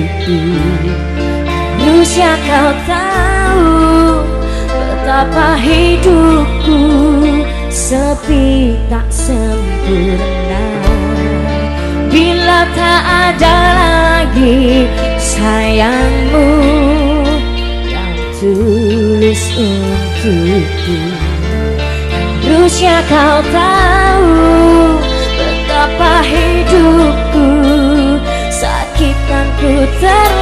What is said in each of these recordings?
hidupku Harusnya kau tahu betapa hidupku sepi tak sempurna. Bila tak ada lagi sayangmu yang tulus untukku. Harusnya kau tahu betapa hidupku ku terluka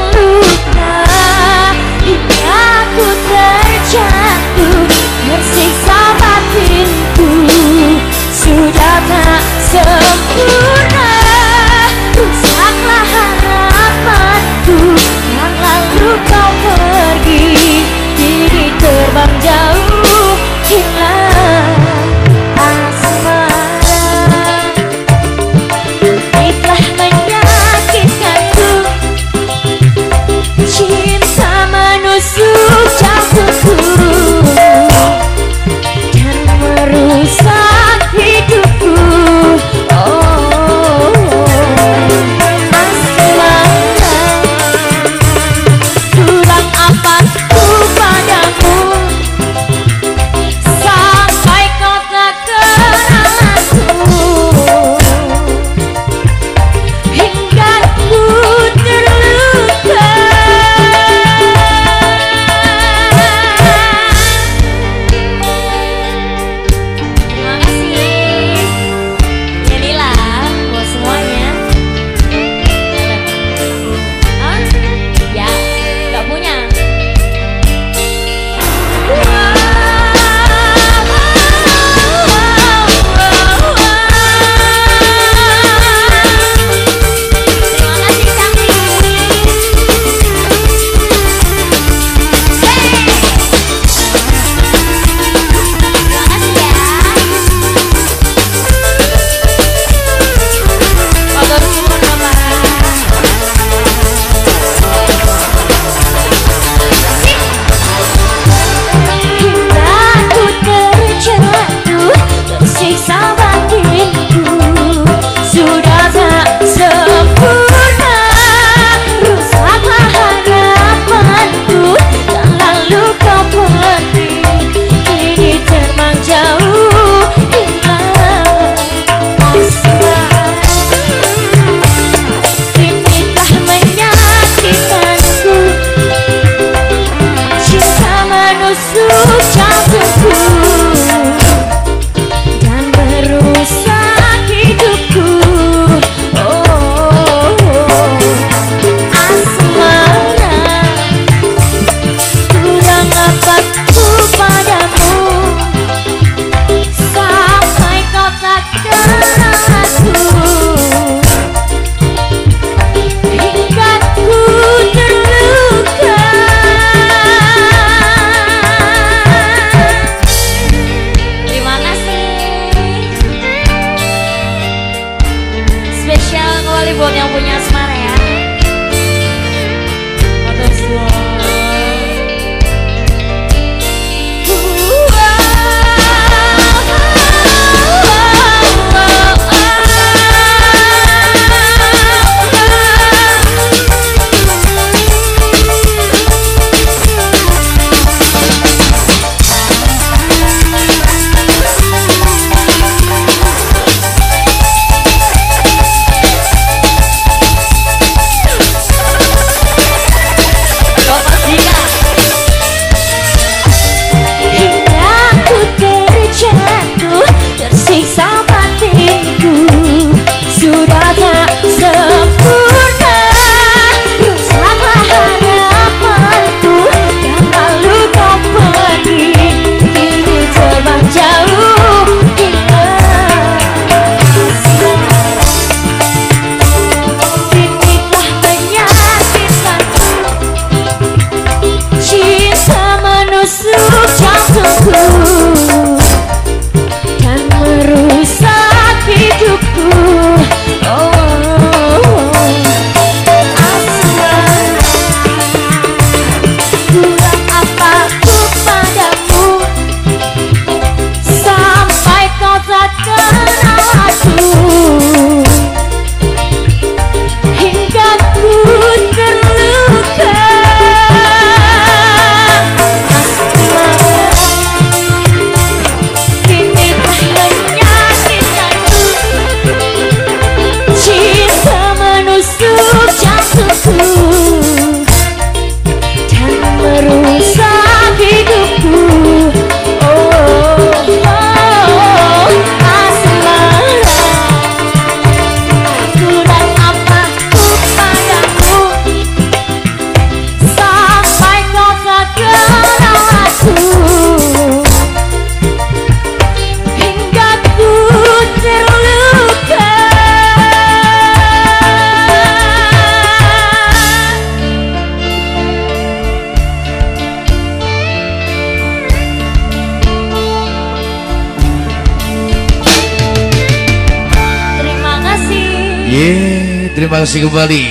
Ye, terima kasih kembali.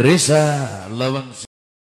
Risa Lawang